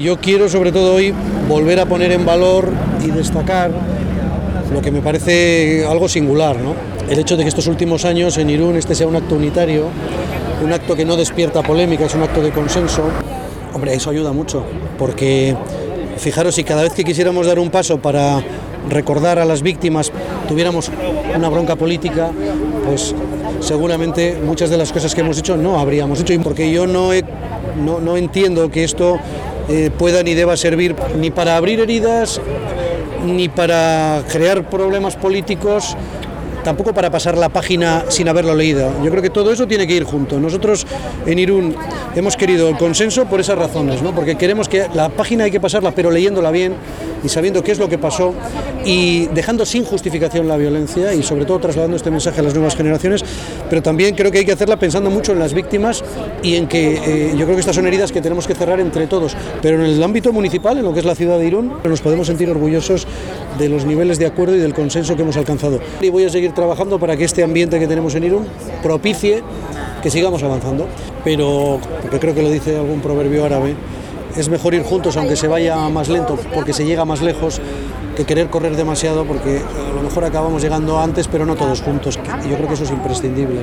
Yo quiero sobre todo hoy volver a poner en valor y destacar lo que me parece algo singular, ¿no? El hecho de que estos últimos años en Irún este sea un acto unitario, un acto que no despierta polémica, es un acto de consenso. Hombre, eso ayuda mucho, porque fijaros si cada vez que quisiéramos dar un paso para recordar a las víctimas tuviéramos una bronca política, pues seguramente muchas de las cosas que hemos hecho no habríamos hecho, porque yo no, no, no entiendo que esto eh, pueda ni deba servir ni para abrir heridas, ni para crear problemas políticos, tampoco para pasar la página sin haberlo leído. Yo creo que todo eso tiene que ir junto. Nosotros en Irún hemos querido el consenso por esas razones, ¿no? porque queremos que la página hay que pasarla pero leyéndola bien y sabiendo qué es lo que pasó y dejando sin justificación la violencia y sobre todo trasladando este mensaje a las nuevas generaciones, pero también creo que hay que hacerla pensando mucho en las víctimas y en que eh, yo creo que estas son heridas que tenemos que cerrar entre todos, pero en el ámbito municipal, en lo que es la ciudad de Irún, nos podemos sentir orgullosos de los niveles de acuerdo y del consenso que hemos alcanzado. Y voy a seguir trabajando para que este ambiente que tenemos en Irún propicie que sigamos avanzando, pero porque creo que lo dice algún proverbio árabe, es mejor ir juntos aunque se vaya más lento porque se llega más lejos que querer correr demasiado porque a lo mejor acabamos llegando antes pero no todos juntos. Yo creo que eso es imprescindible.